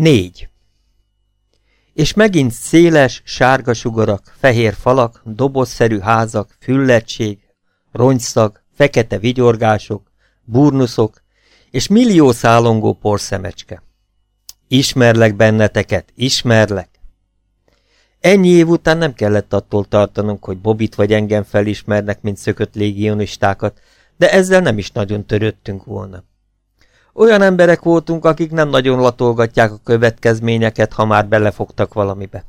Négy. És megint széles, sárga sugarak, fehér falak, dobozszerű házak, füllettség, rongyszag, fekete vigyorgások, burnuszok, és millió szálongó porszemecske. Ismerlek benneteket, ismerlek. Ennyi év után nem kellett attól tartanunk, hogy Bobit vagy engem felismernek, mint szökött légionistákat, de ezzel nem is nagyon törődtünk volna. Olyan emberek voltunk, akik nem nagyon latolgatják a következményeket, ha már belefogtak valamibe.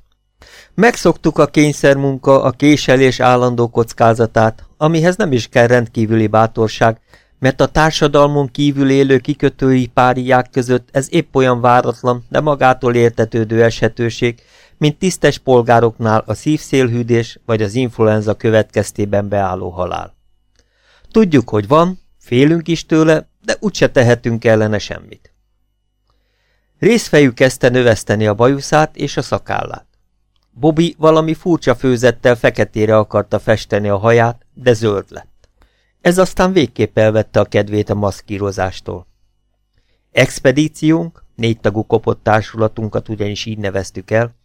Megszoktuk a kényszermunka, a késelés állandó kockázatát, amihez nem is kell rendkívüli bátorság, mert a társadalmon kívül élő kikötői páriák között ez épp olyan váratlan, de magától értetődő eshetőség, mint tisztes polgároknál a szívszélhűdés vagy az influenza következtében beálló halál. Tudjuk, hogy van, félünk is tőle, de úgyse tehetünk ellene semmit. Részfejű kezdte növeszteni a bajuszát és a szakállát. Bobby valami furcsa főzettel feketére akarta festeni a haját, de zöld lett. Ez aztán végképp elvette a kedvét a maszkírozástól. Expedíciónk, négytagú kopott társulatunkat ugyanis így neveztük el,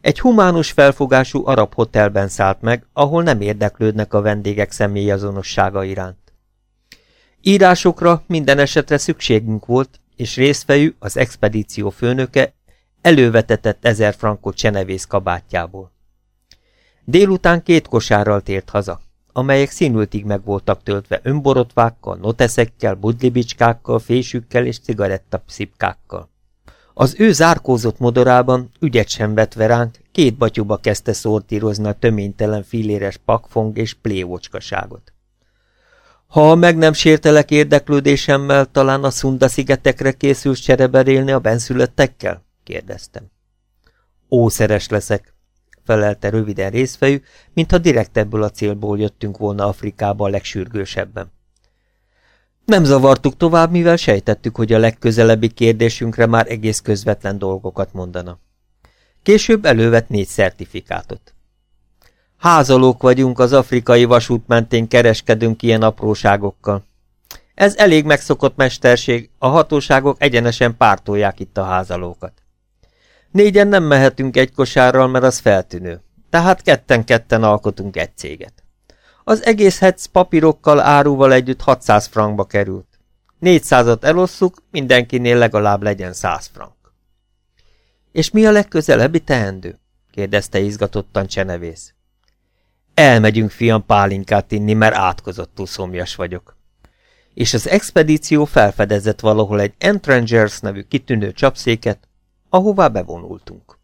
egy humánus felfogású arab hotelben szállt meg, ahol nem érdeklődnek a vendégek személyazonossága iránt. Írásokra minden esetre szükségünk volt, és részfejű, az expedíció főnöke elővetetett ezer frankot csenevész kabátjából. Délután két kosárral tért haza, amelyek színültig meg voltak töltve önborotvákkal, noteszekkel, budlibicskákkal, fésükkel és cigarettapszipkákkal. Az ő zárkózott modorában, ügyet sem vetve ránk, két batyuba kezdte szortírozni a töménytelen filéres pakfong és plévocskaságot. Ha meg nem sértelek érdeklődésemmel, talán a Szunda-szigetekre készülsz csereberélni a benszülöttekkel? kérdeztem. Ószeres leszek, felelte röviden részfejű, mintha direkt ebből a célból jöttünk volna Afrikába a legsürgősebben. Nem zavartuk tovább, mivel sejtettük, hogy a legközelebbi kérdésünkre már egész közvetlen dolgokat mondana. Később elővett négy szertifikátot. Házalók vagyunk, az afrikai vasút mentén kereskedünk ilyen apróságokkal. Ez elég megszokott mesterség, a hatóságok egyenesen pártolják itt a házalókat. Négyen nem mehetünk egy kosárral, mert az feltűnő, tehát ketten-ketten alkotunk egy céget. Az egész hetsz papírokkal, áruval együtt 600 frankba került. 400-at elosszuk, mindenkinél legalább legyen 100 frank. És mi a legközelebbi teendő? kérdezte izgatottan Csenevész. Elmegyünk, fiam, pálinkát inni, mert átkozottul szomjas vagyok. És az expedíció felfedezett valahol egy Entrangers nevű kitűnő csapszéket, ahová bevonultunk.